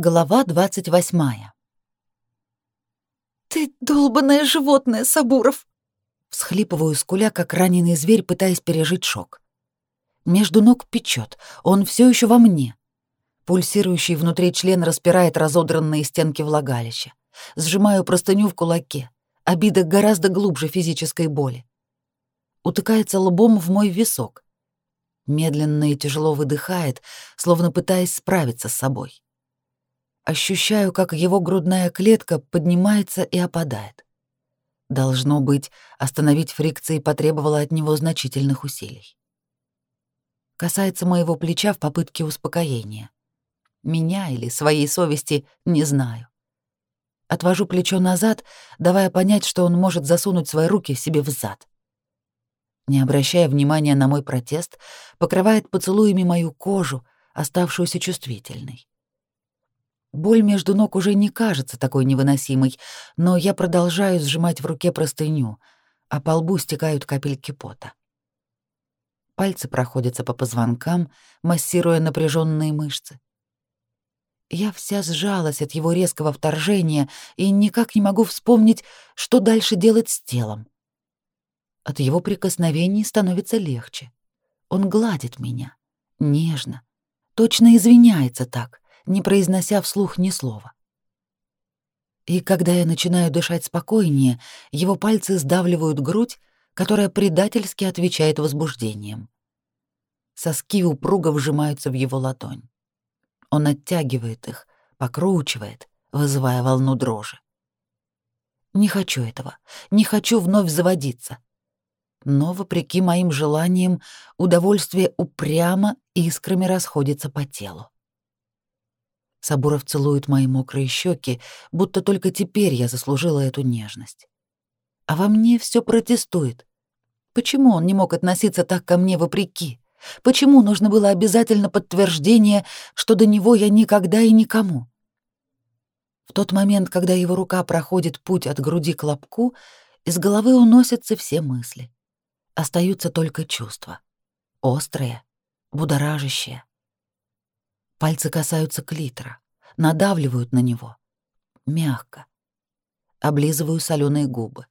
Глава 28. «Ты долбанное животное, Сабуров!» Всхлипываю скуля, как раненый зверь, пытаясь пережить шок. Между ног печет, он все еще во мне. Пульсирующий внутри член распирает разодранные стенки влагалища. Сжимаю простыню в кулаке. Обида гораздо глубже физической боли. Утыкается лбом в мой висок. Медленно и тяжело выдыхает, словно пытаясь справиться с собой. Ощущаю, как его грудная клетка поднимается и опадает. Должно быть, остановить фрикции потребовало от него значительных усилий. Касается моего плеча в попытке успокоения. Меня или своей совести не знаю. Отвожу плечо назад, давая понять, что он может засунуть свои руки себе в зад. Не обращая внимания на мой протест, покрывает поцелуями мою кожу, оставшуюся чувствительной. Боль между ног уже не кажется такой невыносимой, но я продолжаю сжимать в руке простыню, а по лбу стекают капельки пота. Пальцы проходятся по позвонкам, массируя напряженные мышцы. Я вся сжалась от его резкого вторжения и никак не могу вспомнить, что дальше делать с телом. От его прикосновений становится легче. Он гладит меня, нежно, точно извиняется так — не произнося вслух ни слова. И когда я начинаю дышать спокойнее, его пальцы сдавливают грудь, которая предательски отвечает возбуждением. Соски упруго вжимаются в его ладонь. Он оттягивает их, покручивает, вызывая волну дрожи. Не хочу этого, не хочу вновь заводиться. Но, вопреки моим желаниям, удовольствие упрямо искрами расходится по телу. Сабуров целует мои мокрые щеки, будто только теперь я заслужила эту нежность. А во мне все протестует. Почему он не мог относиться так ко мне вопреки? Почему нужно было обязательно подтверждение, что до него я никогда и никому? В тот момент, когда его рука проходит путь от груди к лобку, из головы уносятся все мысли. Остаются только чувства. Острые, будоражащие. Пальцы касаются клитора, надавливают на него. Мягко. Облизываю соленые губы.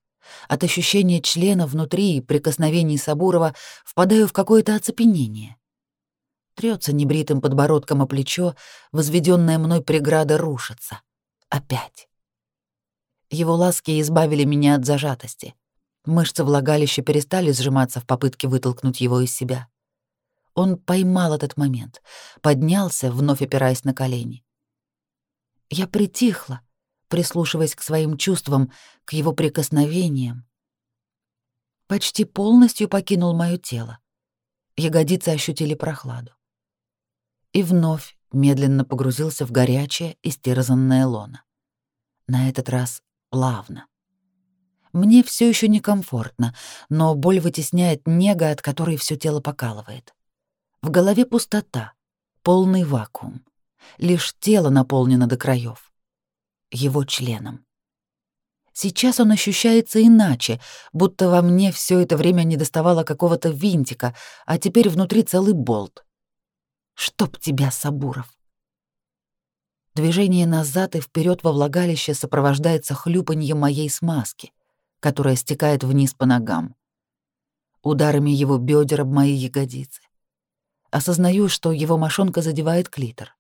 От ощущения члена внутри и прикосновений Сабурова впадаю в какое-то оцепенение. Трется небритым подбородком о плечо, возведенная мной преграда рушится. Опять. Его ласки избавили меня от зажатости. Мышцы влагалища перестали сжиматься в попытке вытолкнуть его из себя. Он поймал этот момент, поднялся, вновь опираясь на колени. Я притихла, прислушиваясь к своим чувствам, к его прикосновениям. Почти полностью покинул моё тело. Ягодицы ощутили прохладу. И вновь медленно погрузился в горячее, истерзанное лоно. На этот раз плавно. Мне все еще некомфортно, но боль вытесняет нега, от которой все тело покалывает. В голове пустота, полный вакуум. Лишь тело наполнено до краев. Его членом. Сейчас он ощущается иначе, будто во мне все это время не доставало какого-то винтика, а теперь внутри целый болт. Чтоб тебя, Сабуров. Движение назад и вперед во влагалище сопровождается хлюпаньем моей смазки, которая стекает вниз по ногам. Ударами его бедер об мои ягодицы. Осознаю, что его мошонка задевает клитор.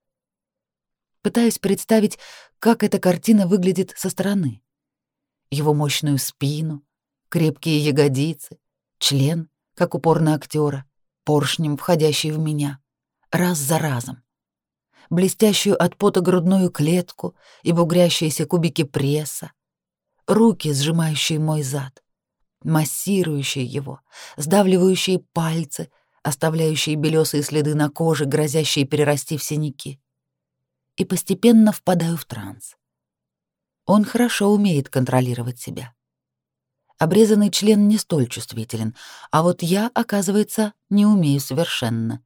Пытаюсь представить, как эта картина выглядит со стороны. Его мощную спину, крепкие ягодицы, член, как упор на актера, поршнем, входящий в меня, раз за разом. Блестящую от пота грудную клетку и бугрящиеся кубики пресса, руки, сжимающие мой зад, массирующие его, сдавливающие пальцы — оставляющие белесые следы на коже, грозящие перерасти в синяки. И постепенно впадаю в транс. Он хорошо умеет контролировать себя. Обрезанный член не столь чувствителен, а вот я, оказывается, не умею совершенно.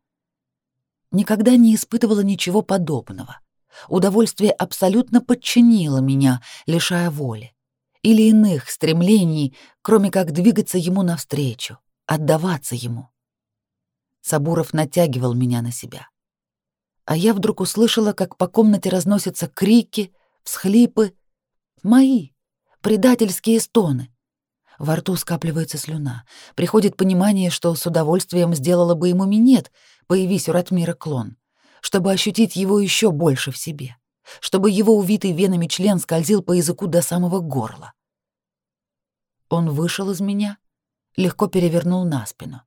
Никогда не испытывала ничего подобного. Удовольствие абсолютно подчинило меня, лишая воли. Или иных стремлений, кроме как двигаться ему навстречу, отдаваться ему. Сабуров натягивал меня на себя. а я вдруг услышала, как по комнате разносятся крики, всхлипы. Мои, предательские стоны. Во рту скапливается слюна. Приходит понимание, что с удовольствием сделала бы ему минет, появись у Ратмира клон, чтобы ощутить его еще больше в себе, чтобы его увитый венами член скользил по языку до самого горла. Он вышел из меня, легко перевернул на спину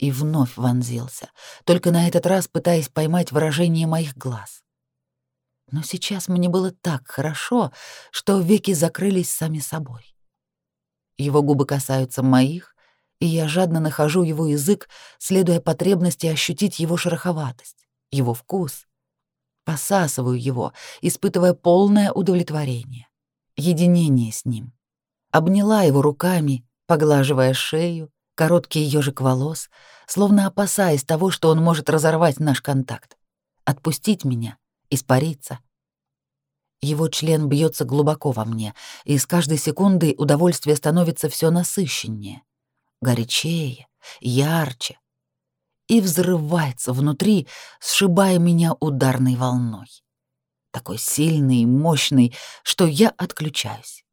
и вновь вонзился, только на этот раз пытаясь поймать выражение моих глаз. Но сейчас мне было так хорошо, что веки закрылись сами собой. Его губы касаются моих, и я жадно нахожу его язык, следуя потребности ощутить его шероховатость, его вкус. Посасываю его, испытывая полное удовлетворение, единение с ним. Обняла его руками, поглаживая шею, короткий ежик волос, словно опасаясь того, что он может разорвать наш контакт, отпустить меня, испариться. Его член бьется глубоко во мне, и с каждой секундой удовольствие становится все насыщеннее, горячее, ярче и взрывается внутри, сшибая меня ударной волной. Такой сильный и мощный, что я отключаюсь.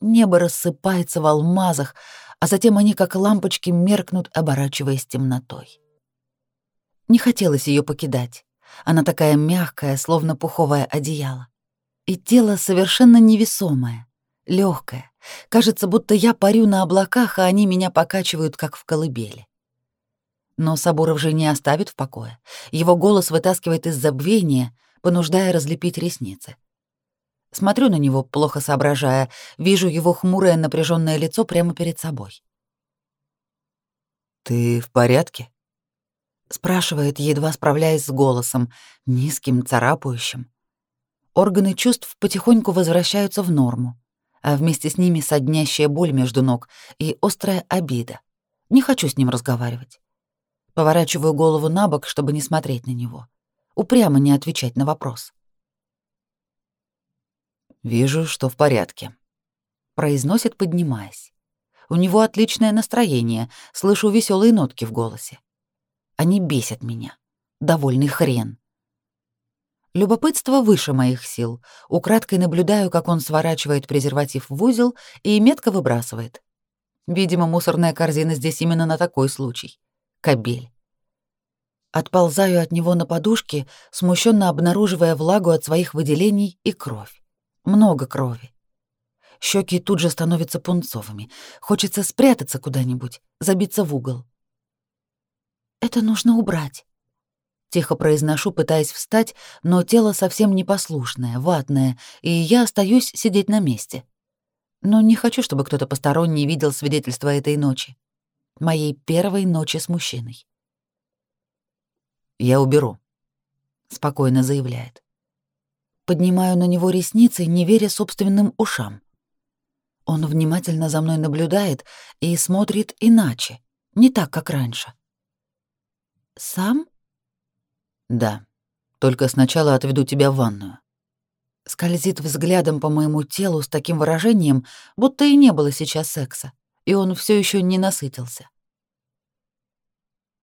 Небо рассыпается в алмазах, а затем они, как лампочки, меркнут, оборачиваясь темнотой. Не хотелось ее покидать. Она такая мягкая, словно пуховое одеяло. И тело совершенно невесомое, легкое. Кажется, будто я парю на облаках, а они меня покачивают, как в колыбели. Но Сабуров же не оставит в покое. Его голос вытаскивает из забвения, понуждая разлепить ресницы. Смотрю на него, плохо соображая, вижу его хмурое напряженное лицо прямо перед собой. «Ты в порядке?» спрашивает, едва справляясь с голосом, низким, царапающим. Органы чувств потихоньку возвращаются в норму, а вместе с ними соднящая боль между ног и острая обида. Не хочу с ним разговаривать. Поворачиваю голову на бок, чтобы не смотреть на него. Упрямо не отвечать на вопрос. «Вижу, что в порядке», — произносит, поднимаясь. У него отличное настроение, слышу веселые нотки в голосе. Они бесят меня. Довольный хрен. Любопытство выше моих сил. Украдкой наблюдаю, как он сворачивает презерватив в узел и метко выбрасывает. Видимо, мусорная корзина здесь именно на такой случай. Кабель. Отползаю от него на подушке, смущенно обнаруживая влагу от своих выделений и кровь. Много крови. Щеки тут же становятся пунцовыми. Хочется спрятаться куда-нибудь, забиться в угол. «Это нужно убрать», — тихо произношу, пытаясь встать, но тело совсем непослушное, ватное, и я остаюсь сидеть на месте. Но не хочу, чтобы кто-то посторонний видел свидетельство этой ночи. Моей первой ночи с мужчиной. «Я уберу», — спокойно заявляет. Поднимаю на него ресницы, не веря собственным ушам. Он внимательно за мной наблюдает и смотрит иначе, не так, как раньше. «Сам?» «Да. Только сначала отведу тебя в ванную». Скользит взглядом по моему телу с таким выражением, будто и не было сейчас секса, и он все еще не насытился.